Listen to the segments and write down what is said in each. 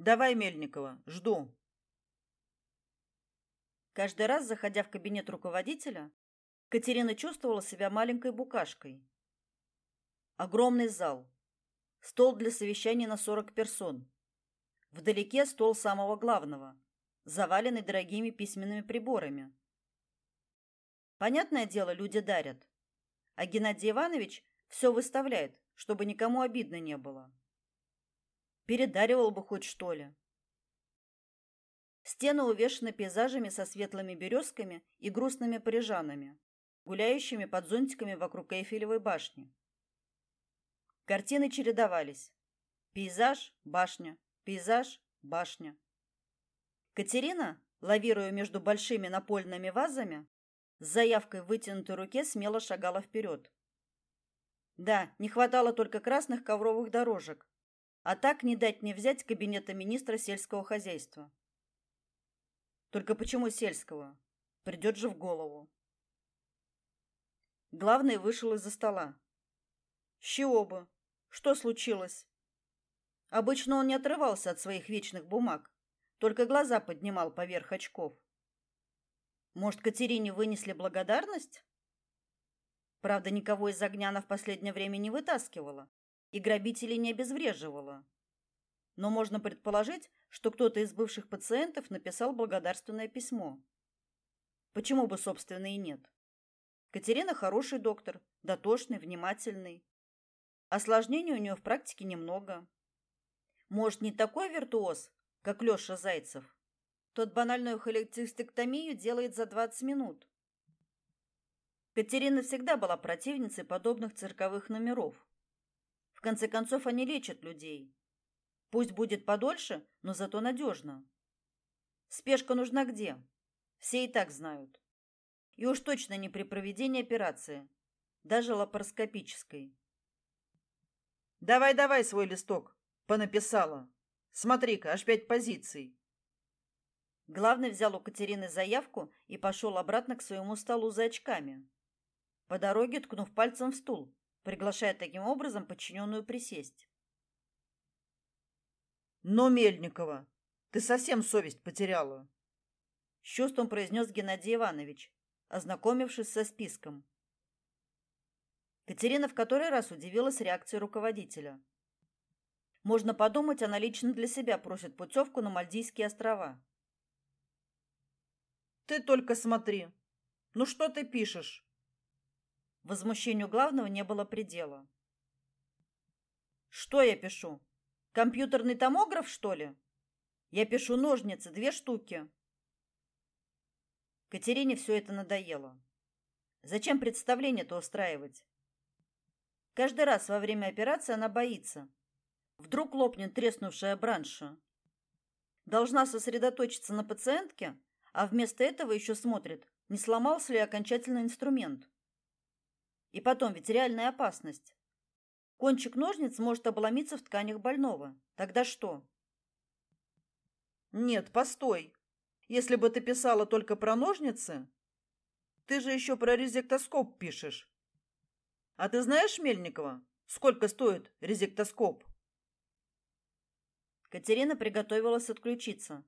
Давай, Мельникова, жду. Каждый раз, заходя в кабинет руководителя, Катерина чувствовала себя маленькой букашкой. Огромный зал. Стол для совещаний на 40 персон. Вдалеке стол самого главного, заваленный дорогими письменными приборами. Понятное дело, люди дарят. А Геннадий Иванович все выставляет, чтобы никому обидно не было. Передаривал бы хоть что ли. Стены увешаны пейзажами со светлыми березками и грустными парижанами, гуляющими под зонтиками вокруг Эйфелевой башни. Картины чередовались. Пейзаж, башня, пейзаж, башня. Катерина, лавируя между большими напольными вазами, с заявкой в вытянутой руке смело шагала вперед. Да, не хватало только красных ковровых дорожек, а так не дать не взять кабинета министра сельского хозяйства. Только почему сельского? Придет же в голову. Главный вышел из-за стола. Бы? Что случилось? Обычно он не отрывался от своих вечных бумаг, только глаза поднимал поверх очков. Может, Катерине вынесли благодарность? Правда, никого из Огняна в последнее время не вытаскивала и грабителей не обезвреживала. Но можно предположить, что кто-то из бывших пациентов написал благодарственное письмо. Почему бы, собственно, и нет? Катерина хороший доктор, дотошный, внимательный. Осложнений у нее в практике немного. Может, не такой виртуоз, как Лёша Зайцев. Тот банальную холецистектомию делает за 20 минут. Катерина всегда была противницей подобных цирковых номеров. В конце концов, они лечат людей. Пусть будет подольше, но зато надежно. Спешка нужна где? Все и так знают. И уж точно не при проведении операции, даже лапароскопической. Давай, давай свой листок, понаписала. Смотри-ка, аж пять позиций. Главный взял у Катерины заявку и пошел обратно к своему столу за очками. По дороге ткнув пальцем в стул, приглашая таким образом подчиненную присесть. "Но Мельникова, ты совсем совесть потеряла", с чувством произнес Геннадий Иванович, ознакомившись со списком. Катерина в который раз удивилась реакции руководителя. Можно подумать, она лично для себя просит путевку на Мальдивские острова. Ты только смотри. Ну что ты пишешь? Возмущению главного не было предела. Что я пишу? Компьютерный томограф, что ли? Я пишу ножницы, две штуки. Катерине все это надоело. Зачем представление-то устраивать? Каждый раз во время операции она боится. Вдруг лопнет треснувшая бранша. Должна сосредоточиться на пациентке, а вместо этого еще смотрит, не сломался ли окончательно инструмент. И потом ведь реальная опасность. Кончик ножниц может обломиться в тканях больного. Тогда что? Нет, постой. Если бы ты писала только про ножницы, ты же еще про резектоскоп пишешь. А ты знаешь, Мельникова, сколько стоит резектоскоп? Катерина приготовилась отключиться,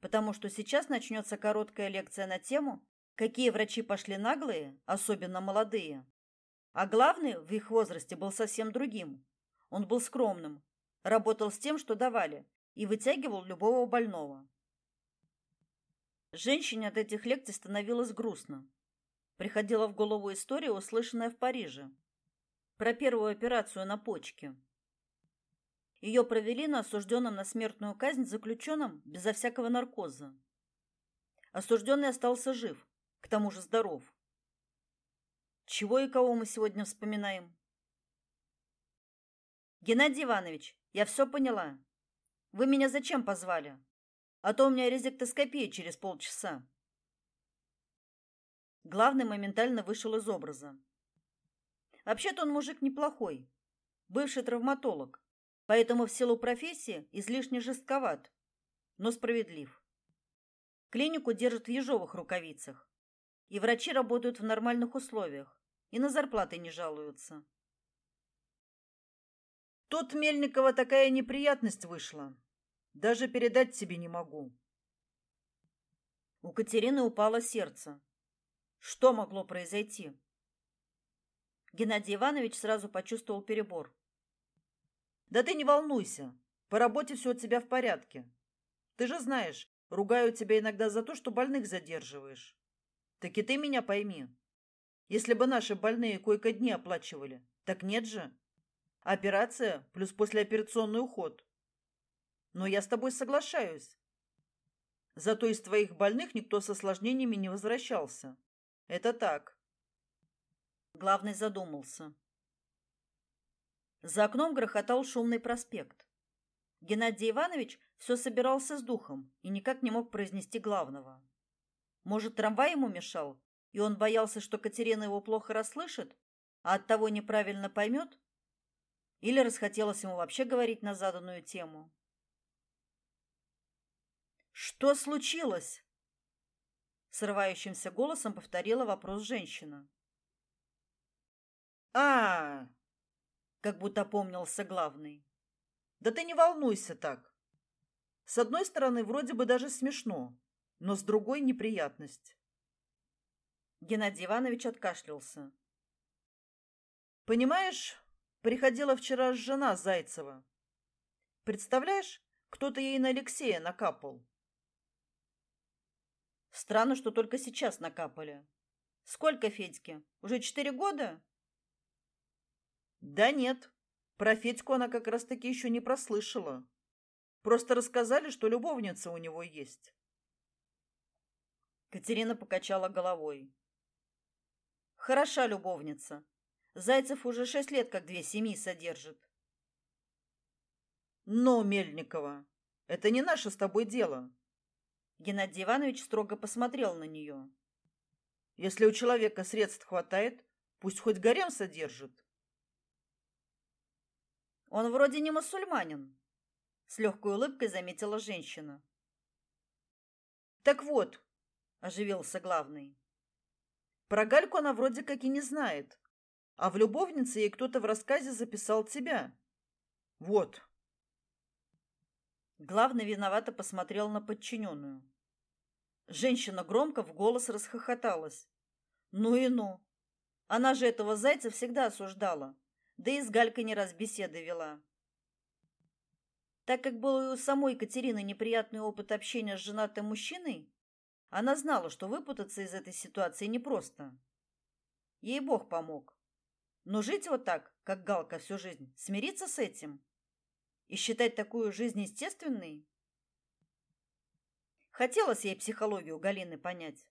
потому что сейчас начнется короткая лекция на тему, какие врачи пошли наглые, особенно молодые. А главный в их возрасте был совсем другим. Он был скромным, работал с тем, что давали, и вытягивал любого больного. Женщине от этих лекций становилось грустно. Приходила в голову история, услышанная в Париже, про первую операцию на почке. Ее провели на осужденном на смертную казнь заключенном безо всякого наркоза. Осужденный остался жив, к тому же здоров. Чего и кого мы сегодня вспоминаем? Геннадий Иванович, я все поняла. Вы меня зачем позвали? а то у меня резектоскопия через полчаса. Главный моментально вышел из образа. Вообще-то он мужик неплохой, бывший травматолог, поэтому в силу профессии излишне жестковат, но справедлив. Клинику держат в ежовых рукавицах, и врачи работают в нормальных условиях, и на зарплаты не жалуются. Тут Мельникова такая неприятность вышла. Даже передать тебе не могу. У Катерины упало сердце. Что могло произойти? Геннадий Иванович сразу почувствовал перебор. Да ты не волнуйся. По работе все у тебя в порядке. Ты же знаешь, ругаю тебя иногда за то, что больных задерживаешь. Так и ты меня пойми. Если бы наши больные койко-дни оплачивали, так нет же. Операция плюс послеоперационный уход. Но я с тобой соглашаюсь. Зато из твоих больных никто с осложнениями не возвращался. Это так. Главный задумался. За окном грохотал шумный проспект. Геннадий Иванович все собирался с духом и никак не мог произнести главного. Может, трамвай ему мешал, и он боялся, что Катерина его плохо расслышит, а оттого неправильно поймет? Или расхотелось ему вообще говорить на заданную тему? Что случилось? Срывающимся голосом повторила вопрос женщина. А, -а, как будто помнился главный. Да ты не волнуйся так. С одной стороны, вроде бы даже смешно, но с другой неприятность. Геннадий Иванович откашлялся. Понимаешь, приходила вчера жена Зайцева. Представляешь, кто-то ей на Алексея накапал. Странно, что только сейчас накапали. Сколько Федьке? Уже четыре года? Да нет, про Федьку она как раз-таки еще не прослышала. Просто рассказали, что любовница у него есть. Катерина покачала головой. Хороша любовница. Зайцев уже шесть лет как две семьи содержит. Но, Мельникова, это не наше с тобой дело. Геннадий Иванович строго посмотрел на нее. Если у человека средств хватает, пусть хоть гарем содержит. Он вроде не мусульманин, с легкой улыбкой заметила женщина. Так вот, оживился главный. Про Гальку она вроде как и не знает, а в любовнице ей кто-то в рассказе записал тебя. Вот. Главный виновато посмотрел на подчиненную. Женщина громко в голос расхохоталась. Ну и ну. Она же этого зайца всегда осуждала да и с Галькой не раз беседы вела. Так как был и у самой Екатерины неприятный опыт общения с женатым мужчиной, она знала, что выпутаться из этой ситуации непросто. Ей Бог помог. Но жить вот так, как Галка всю жизнь, смириться с этим и считать такую жизнь естественной? Хотелось ей психологию Галины понять.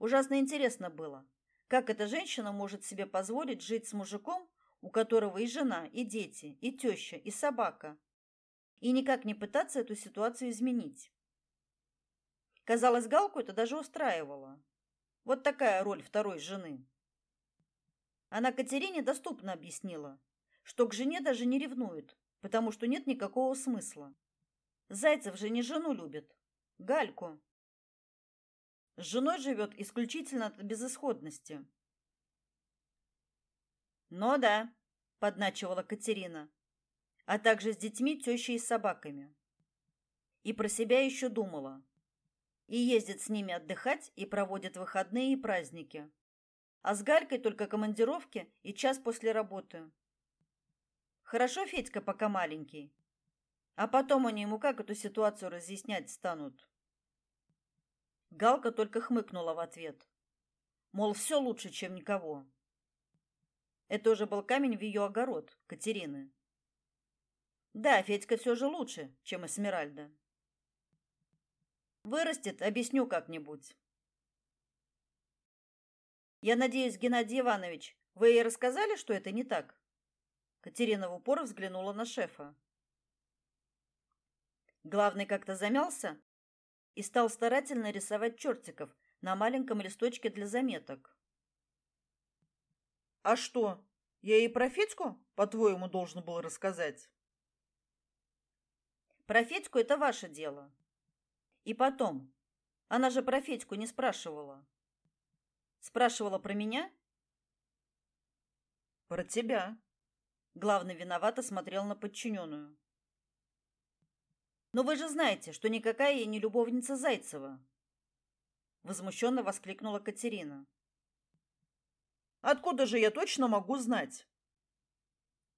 Ужасно интересно было, как эта женщина может себе позволить жить с мужиком, у которого и жена, и дети, и теща, и собака, и никак не пытаться эту ситуацию изменить. Казалось, Галку это даже устраивало. Вот такая роль второй жены. Она Катерине доступно объяснила, что к жене даже не ревнует, потому что нет никакого смысла. Зайцев же не жену любит, Гальку. С женой живет исключительно от безысходности. «Ну да», — подначивала Катерина, а также с детьми, тещей и собаками. И про себя еще думала. И ездит с ними отдыхать, и проводит выходные и праздники. А с Галькой только командировки и час после работы. Хорошо Федька пока маленький. А потом они ему как эту ситуацию разъяснять станут? Галка только хмыкнула в ответ. Мол, все лучше, чем никого. Это уже был камень в ее огород, Катерины. Да, Федька все же лучше, чем Эсмеральда. Вырастет, объясню как-нибудь. Я надеюсь, Геннадий Иванович, вы ей рассказали, что это не так? Катерина в упор взглянула на шефа. Главный как-то замялся и стал старательно рисовать чертиков на маленьком листочке для заметок. А что? Я ей про Федьку, по-твоему, должен был рассказать? Про Федьку это ваше дело. И потом, она же про Федьку не спрашивала. Спрашивала про меня? Про тебя. Главный виновато смотрел на подчиненную. Но вы же знаете, что никакая я не любовница Зайцева. Возмущенно воскликнула Катерина. Откуда же я точно могу знать?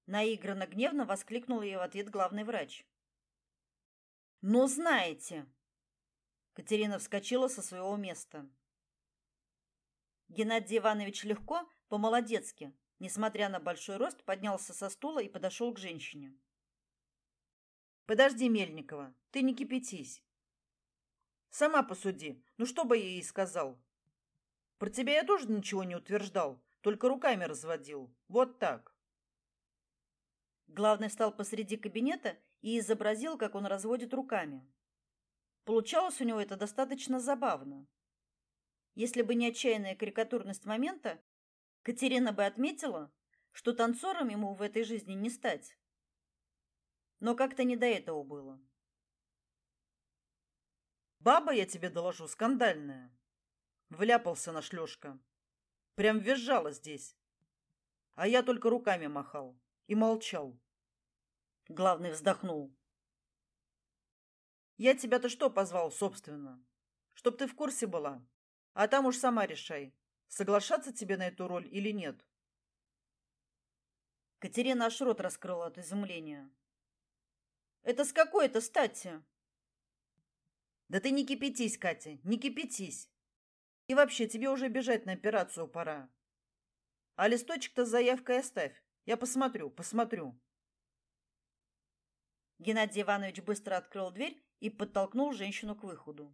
Наигранно гневно воскликнул ей в ответ главный врач. Но знаете. Катерина вскочила со своего места. Геннадий Иванович легко, по-молодецки, несмотря на большой рост, поднялся со стула и подошел к женщине. Подожди, Мельникова, ты не кипятись. Сама посуди. Ну что бы я ей сказал? Про тебя я тоже ничего не утверждал, только руками разводил. Вот так. Главный встал посреди кабинета и изобразил, как он разводит руками. Получалось у него это достаточно забавно. Если бы не отчаянная карикатурность момента, Катерина бы отметила, что танцором ему в этой жизни не стать. Но как-то не до этого было. Баба, я тебе доложу, скандальная. Вляпался наш Лёшка. Прям визжала здесь. А я только руками махал и молчал. Главный вздохнул. Я тебя-то что позвал, собственно? Чтоб ты в курсе была. А там уж сама решай, соглашаться тебе на эту роль или нет. Катерина аж рот раскрыла от изумления. Это с какой-то стати? Да ты не кипятись, Катя, не кипятись. И вообще, тебе уже бежать на операцию пора. А листочек-то с заявкой оставь. Я посмотрю, посмотрю. Геннадий Иванович быстро открыл дверь и подтолкнул женщину к выходу.